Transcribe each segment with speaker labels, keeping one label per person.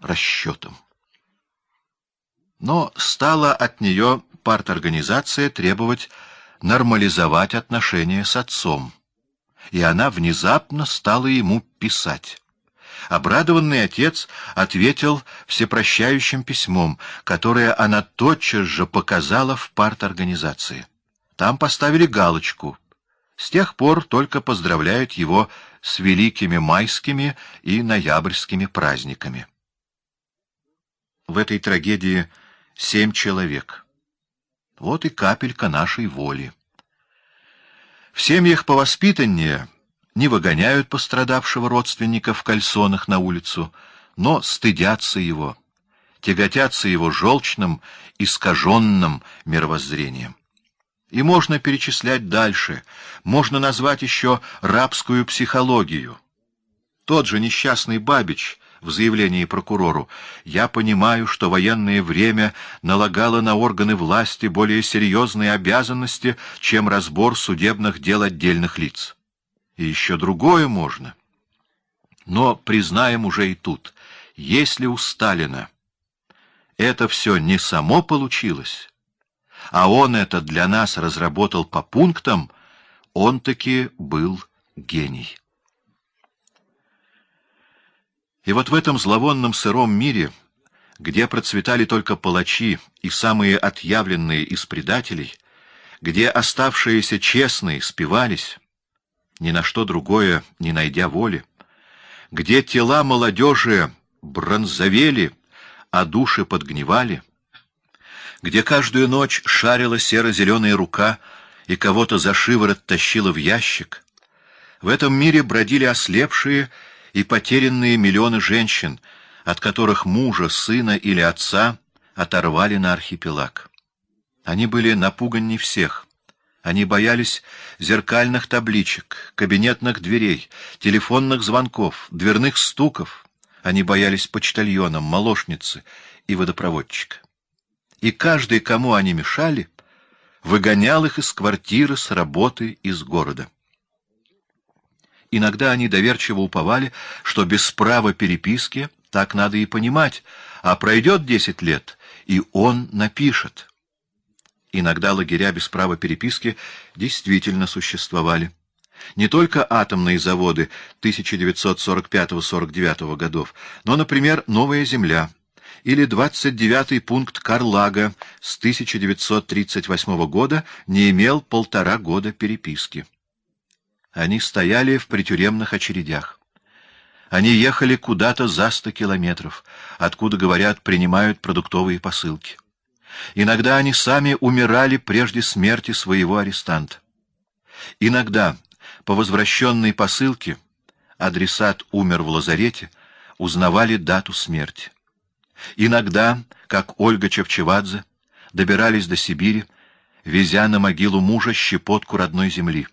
Speaker 1: расчетом. Но стала от нее парторганизация требовать нормализовать отношения с отцом, и она внезапно стала ему писать. Обрадованный отец ответил всепрощающим письмом, которое она тотчас же показала в парторганизации. Там поставили галочку. С тех пор только поздравляют его с великими майскими и ноябрьскими праздниками. В этой трагедии семь человек. Вот и капелька нашей воли. В семьях повоспитаннее не выгоняют пострадавшего родственника в кальсонах на улицу, но стыдятся его, тяготятся его желчным, искаженным мировоззрением. И можно перечислять дальше, можно назвать еще рабскую психологию. Тот же несчастный Бабич в заявлении прокурору «Я понимаю, что военное время налагало на органы власти более серьезные обязанности, чем разбор судебных дел отдельных лиц». И еще другое можно. Но признаем уже и тут, если у Сталина это все не само получилось, а он это для нас разработал по пунктам, он таки был гений. И вот в этом зловонном сыром мире, где процветали только палачи и самые отъявленные из предателей, где оставшиеся честные спивались, ни на что другое не найдя воли, где тела молодежи бронзовели, а души подгнивали, где каждую ночь шарила серо-зеленая рука и кого-то за шиворот тащила в ящик, в этом мире бродили ослепшие и потерянные миллионы женщин, от которых мужа, сына или отца оторвали на архипелаг. Они были напуганней всех. Они боялись зеркальных табличек, кабинетных дверей, телефонных звонков, дверных стуков. Они боялись почтальона, молочницы и водопроводчика. И каждый, кому они мешали, выгонял их из квартиры, с работы, из города. Иногда они доверчиво уповали, что без права переписки так надо и понимать, а пройдет десять лет, и он напишет. Иногда лагеря без права переписки действительно существовали. Не только атомные заводы 1945-49 годов, но, например, «Новая земля» или 29-й пункт Карлага с 1938 года не имел полтора года переписки. Они стояли в притюремных очередях. Они ехали куда-то за сто километров, откуда, говорят, принимают продуктовые посылки. Иногда они сами умирали прежде смерти своего арестанта. Иногда, по возвращенной посылке, адресат умер в лазарете, узнавали дату смерти. Иногда, как Ольга Чевчевадзе, добирались до Сибири, везя на могилу мужа щепотку родной земли.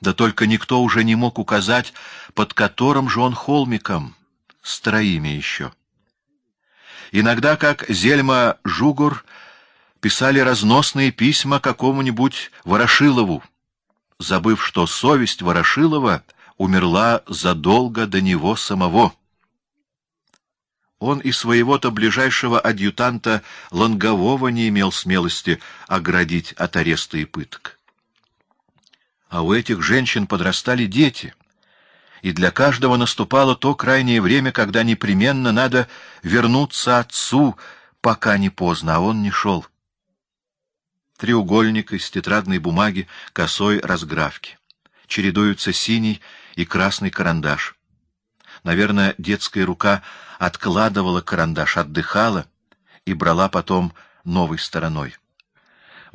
Speaker 1: Да только никто уже не мог указать, под которым же он холмиком, с троими еще. Иногда, как Зельма Жугур, писали разносные письма какому-нибудь Ворошилову, забыв, что совесть Ворошилова умерла задолго до него самого. Он и своего-то ближайшего адъютанта Лонгового не имел смелости оградить от ареста и пыток. А у этих женщин подрастали дети, и для каждого наступало то крайнее время, когда непременно надо вернуться отцу, пока не поздно, а он не шел. Треугольник из тетрадной бумаги косой разграфки. Чередуются синий и красный карандаш. Наверное, детская рука откладывала карандаш, отдыхала и брала потом новой стороной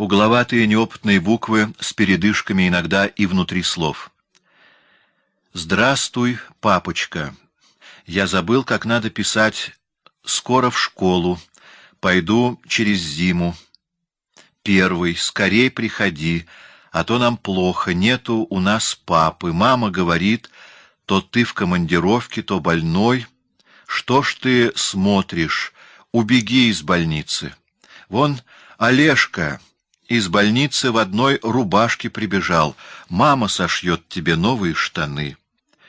Speaker 1: угловатые неопытные буквы с передышками иногда и внутри слов. «Здравствуй, папочка. Я забыл, как надо писать «скоро в школу», «пойду через зиму». Первый, скорей приходи, а то нам плохо, нету у нас папы. Мама говорит, то ты в командировке, то больной. Что ж ты смотришь? Убеги из больницы. Вон Олежка из больницы в одной рубашке прибежал. Мама сошьет тебе новые штаны.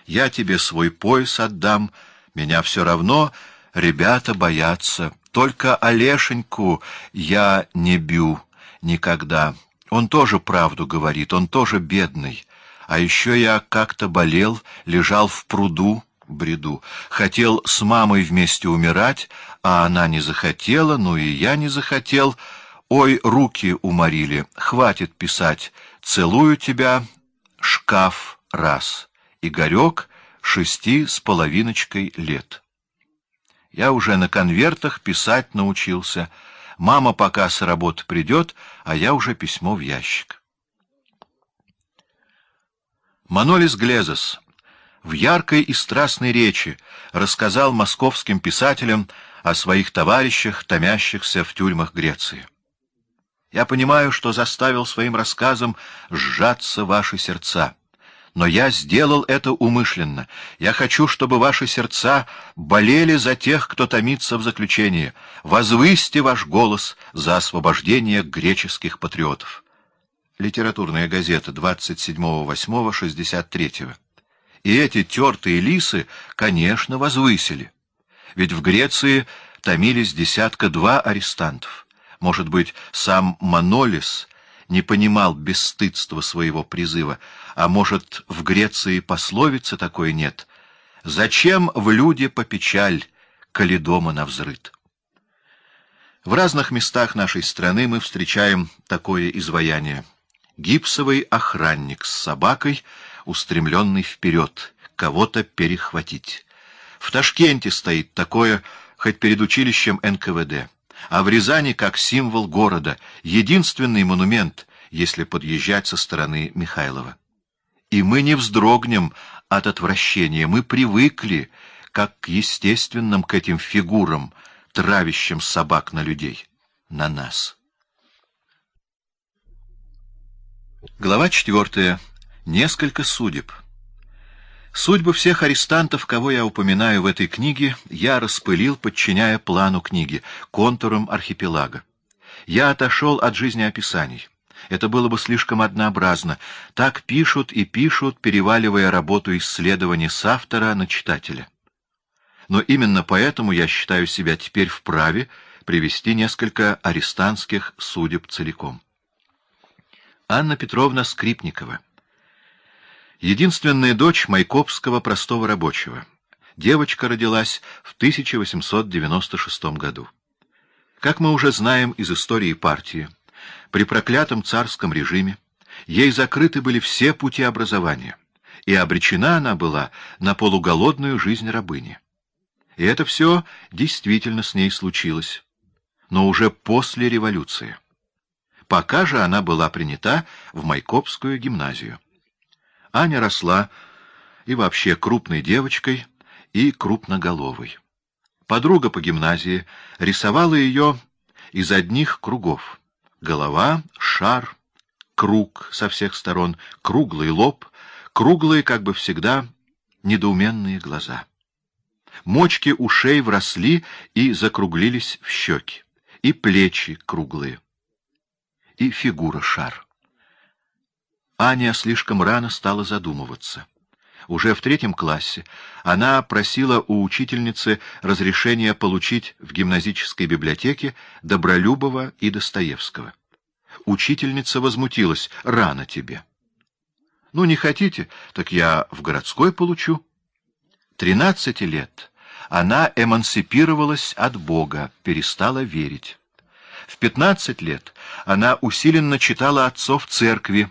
Speaker 1: Я тебе свой пояс отдам. Меня все равно Ребята боятся. Только Олешеньку я не бью никогда. Он тоже правду говорит, он тоже бедный. А еще я как-то болел, лежал в пруду, бреду. Хотел с мамой вместе умирать, а она не захотела, ну и я не захотел. Ой, руки уморили, хватит писать. Целую тебя, шкаф раз. Игорек шести с половиночкой лет. Я уже на конвертах писать научился. Мама пока с работы придет, а я уже письмо в ящик. Манолис Глезос в яркой и страстной речи рассказал московским писателям о своих товарищах, томящихся в тюрьмах Греции. Я понимаю, что заставил своим рассказом сжаться ваши сердца. Но я сделал это умышленно. Я хочу, чтобы ваши сердца болели за тех, кто томится в заключении. Возвысьте ваш голос за освобождение греческих патриотов. Литературная газета 27.08.63. И эти тертые лисы, конечно, возвысили. Ведь в Греции томились десятка-два арестантов. Может быть, сам Манолис не понимал бесстыдства своего призыва, а может, в Греции пословицы такой нет. «Зачем в люди попечаль, коли дома навзрыд?» В разных местах нашей страны мы встречаем такое изваяние. Гипсовый охранник с собакой, устремленный вперед, кого-то перехватить. В Ташкенте стоит такое, хоть перед училищем НКВД а в Рязани как символ города, единственный монумент, если подъезжать со стороны Михайлова. И мы не вздрогнем от отвращения, мы привыкли, как к естественным к этим фигурам, травящим собак на людей, на нас. Глава четвертая. Несколько судеб. Судьбы всех арестантов, кого я упоминаю в этой книге, я распылил, подчиняя плану книги, контурам архипелага. Я отошел от жизнеописаний. Это было бы слишком однообразно. Так пишут и пишут, переваливая работу исследования с автора на читателя. Но именно поэтому я считаю себя теперь вправе привести несколько арестантских судеб целиком. Анна Петровна Скрипникова Единственная дочь Майкопского простого рабочего. Девочка родилась в 1896 году. Как мы уже знаем из истории партии, при проклятом царском режиме ей закрыты были все пути образования, и обречена она была на полуголодную жизнь рабыни. И это все действительно с ней случилось, но уже после революции. Пока же она была принята в Майкопскую гимназию. Аня росла и вообще крупной девочкой, и крупноголовой. Подруга по гимназии рисовала ее из одних кругов. Голова, шар, круг со всех сторон, круглый лоб, круглые, как бы всегда, недоуменные глаза. Мочки ушей вросли и закруглились в щеки, и плечи круглые, и фигура шар. Аня слишком рано стала задумываться. Уже в третьем классе она просила у учительницы разрешения получить в гимназической библиотеке Добролюбова и Достоевского. Учительница возмутилась. «Рано тебе». «Ну, не хотите, так я в городской получу». Тринадцати лет она эмансипировалась от Бога, перестала верить. В пятнадцать лет она усиленно читала отцов церкви,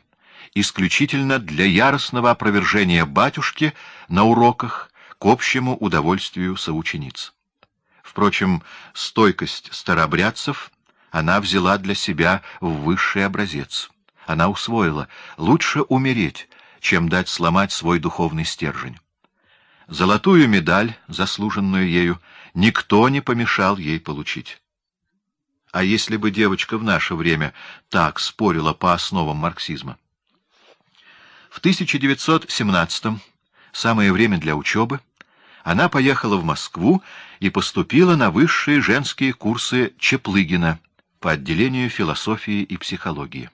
Speaker 1: исключительно для яростного опровержения батюшки на уроках к общему удовольствию соучениц. Впрочем, стойкость старообрядцев она взяла для себя в высший образец. Она усвоила «лучше умереть, чем дать сломать свой духовный стержень». Золотую медаль, заслуженную ею, никто не помешал ей получить. А если бы девочка в наше время так спорила по основам марксизма? В 1917 самое время для учебы, она поехала в Москву и поступила на высшие женские курсы Чеплыгина по отделению философии и психологии.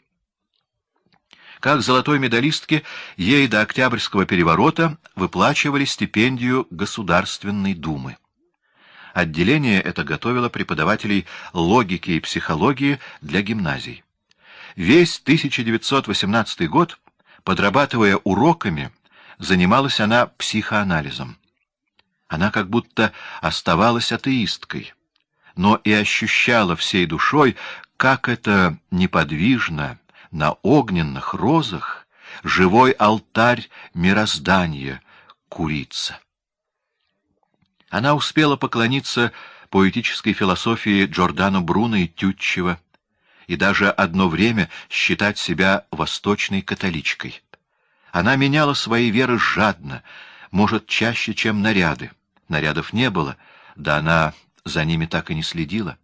Speaker 1: Как золотой медалистке, ей до Октябрьского переворота выплачивали стипендию Государственной Думы. Отделение это готовило преподавателей логики и психологии для гимназий. Весь 1918 год, подрабатывая уроками, занималась она психоанализом. Она как будто оставалась атеисткой, но и ощущала всей душой, как это неподвижно на огненных розах живой алтарь мироздания курица. Она успела поклониться поэтической философии Джордано Бруно и Тютчева и даже одно время считать себя восточной католичкой. Она меняла свои веры жадно, может, чаще, чем наряды. Нарядов не было, да она за ними так и не следила.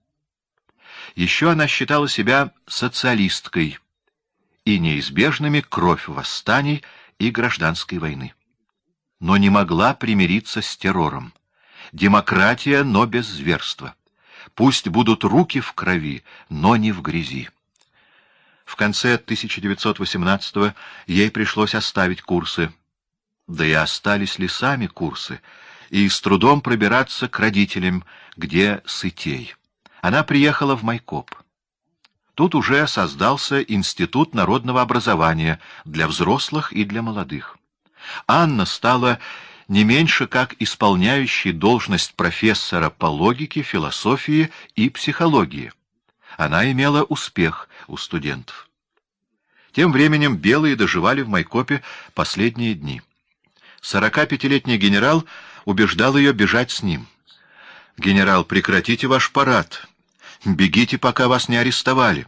Speaker 1: Еще она считала себя социалисткой и неизбежными кровь восстаний и гражданской войны. Но не могла примириться с террором. Демократия, но без зверства. Пусть будут руки в крови, но не в грязи. В конце 1918-го ей пришлось оставить курсы. Да и остались ли сами курсы, и с трудом пробираться к родителям, где сытей. Она приехала в Майкоп. Тут уже создался Институт народного образования для взрослых и для молодых. Анна стала не меньше как исполняющей должность профессора по логике, философии и психологии. Она имела успех у студентов. Тем временем белые доживали в Майкопе последние дни. 45-летний генерал убеждал ее бежать с ним. «Генерал, прекратите ваш парад. Бегите, пока вас не арестовали».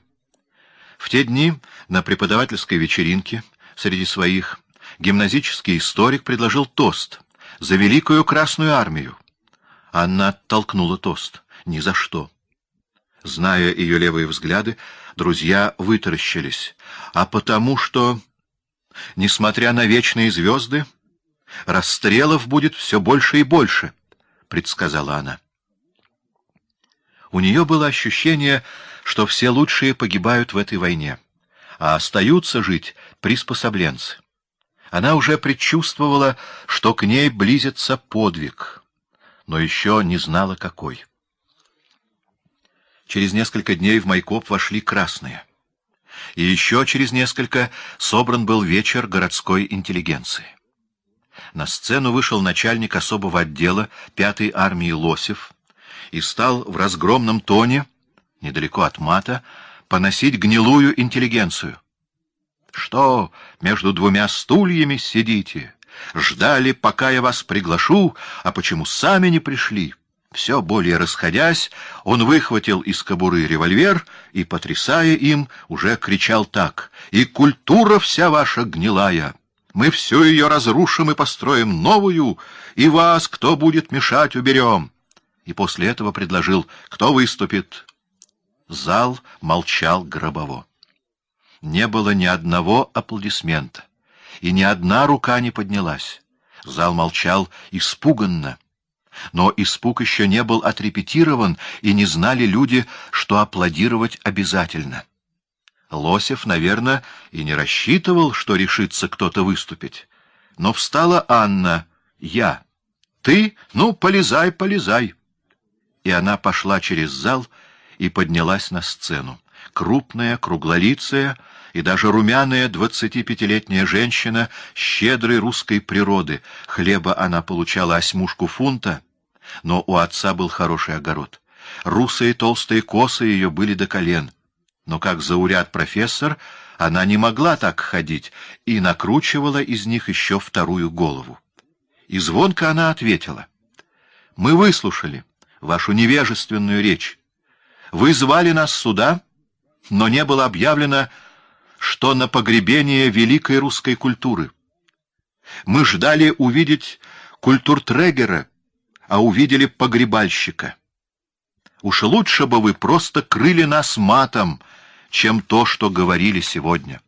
Speaker 1: В те дни на преподавательской вечеринке среди своих гимназический историк предложил тост «За Великую Красную Армию». Анна оттолкнула тост. «Ни за что». Зная ее левые взгляды, друзья вытаращились. А потому что, несмотря на вечные звезды, расстрелов будет все больше и больше, — предсказала она. У нее было ощущение, что все лучшие погибают в этой войне, а остаются жить приспособленцы. Она уже предчувствовала, что к ней близится подвиг, но еще не знала, какой. Через несколько дней в Майкоп вошли красные. И еще через несколько собран был вечер городской интеллигенции. На сцену вышел начальник особого отдела пятой армии Лосев и стал в разгромном тоне, недалеко от мата, поносить гнилую интеллигенцию. «Что, между двумя стульями сидите? Ждали, пока я вас приглашу, а почему сами не пришли?» Все более расходясь, он выхватил из кобуры револьвер и, потрясая им, уже кричал так. «И культура вся ваша гнилая! Мы всю ее разрушим и построим новую, и вас, кто будет мешать, уберем!» И после этого предложил «Кто выступит?» Зал молчал гробово. Не было ни одного аплодисмента, и ни одна рука не поднялась. Зал молчал испуганно. Но испуг еще не был отрепетирован, и не знали люди, что аплодировать обязательно. Лосев, наверное, и не рассчитывал, что решится кто-то выступить. Но встала Анна, я. Ты? Ну, полезай, полезай. И она пошла через зал и поднялась на сцену. Крупная, круглолицая и даже румяная двадцатипятилетняя женщина щедрой русской природы. Хлеба она получала осьмушку фунта, но у отца был хороший огород. Русые толстые косы ее были до колен. Но как зауряд профессор, она не могла так ходить и накручивала из них еще вторую голову. И звонко она ответила. «Мы выслушали вашу невежественную речь. Вы звали нас сюда, но не было объявлено, что на погребение великой русской культуры. Мы ждали увидеть культуртрегера, а увидели погребальщика. Уж лучше бы вы просто крыли нас матом, чем то, что говорили сегодня.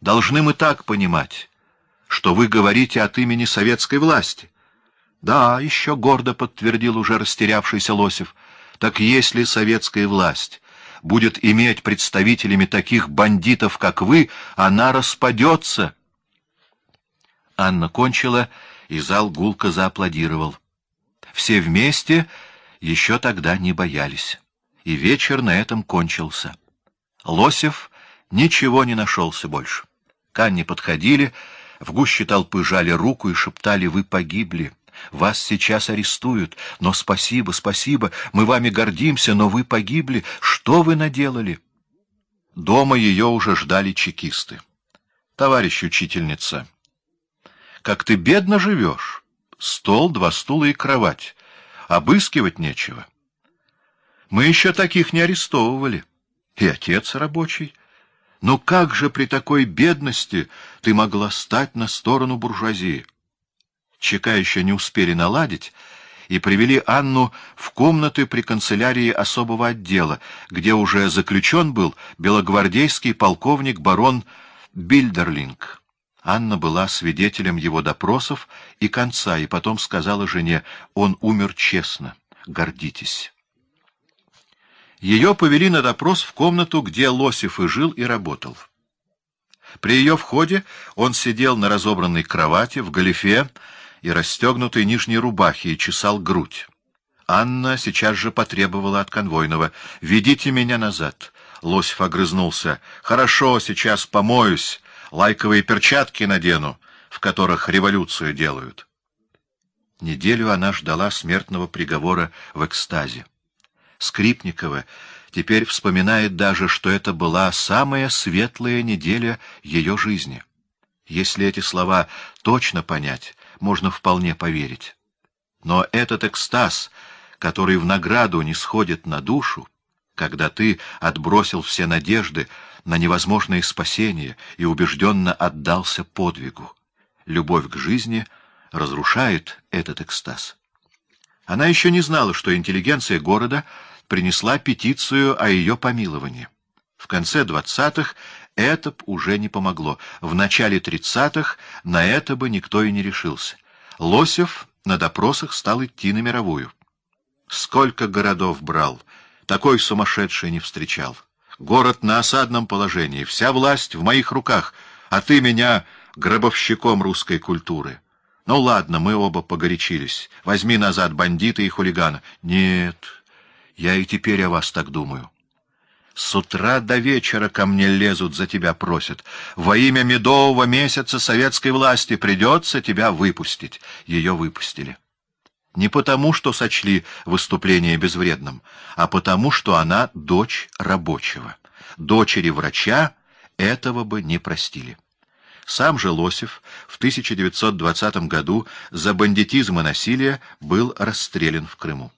Speaker 1: Должны мы так понимать, что вы говорите от имени советской власти. Да, еще гордо подтвердил уже растерявшийся Лосев, так если советская власть будет иметь представителями таких бандитов, как вы, она распадется. Анна кончила, и зал гулко зааплодировал. Все вместе еще тогда не боялись. И вечер на этом кончился. Лосев ничего не нашелся больше. К Анне подходили, в гуще толпы жали руку и шептали «Вы погибли». Вас сейчас арестуют, но спасибо, спасибо, мы вами гордимся, но вы погибли. Что вы наделали? Дома ее уже ждали чекисты. Товарищ учительница, как ты бедно живешь. Стол, два стула и кровать. Обыскивать нечего. Мы еще таких не арестовывали. И отец рабочий. Но как же при такой бедности ты могла стать на сторону буржуазии? ЧК еще не успели наладить, и привели Анну в комнаты при канцелярии особого отдела, где уже заключен был белогвардейский полковник барон Бильдерлинг. Анна была свидетелем его допросов и конца, и потом сказала жене, он умер честно, гордитесь. Ее повели на допрос в комнату, где Лосев и жил, и работал. При ее входе он сидел на разобранной кровати, в галифе, и расстегнутой нижней рубахе и чесал грудь. Анна сейчас же потребовала от конвойного «Ведите меня назад». Лосев огрызнулся. «Хорошо, сейчас помоюсь, лайковые перчатки надену, в которых революцию делают». Неделю она ждала смертного приговора в экстазе. Скрипникова теперь вспоминает даже, что это была самая светлая неделя ее жизни. Если эти слова точно понять, можно вполне поверить. Но этот экстаз, который в награду не сходит на душу, когда ты отбросил все надежды на невозможное спасение и убежденно отдался подвигу, любовь к жизни разрушает этот экстаз. Она еще не знала, что интеллигенция города принесла петицию о ее помиловании. В конце двадцатых это б уже не помогло. В начале тридцатых на это бы никто и не решился. Лосев на допросах стал идти на мировую. Сколько городов брал, такой сумасшедший не встречал. Город на осадном положении, вся власть в моих руках, а ты меня гробовщиком русской культуры. Ну ладно, мы оба погорячились. Возьми назад бандита и хулигана. Нет, я и теперь о вас так думаю. С утра до вечера ко мне лезут, за тебя просят. Во имя медового месяца советской власти придется тебя выпустить. Ее выпустили. Не потому, что сочли выступление безвредным, а потому, что она дочь рабочего. Дочери врача этого бы не простили. Сам же Лосев в 1920 году за бандитизм и насилие был расстрелян в Крыму.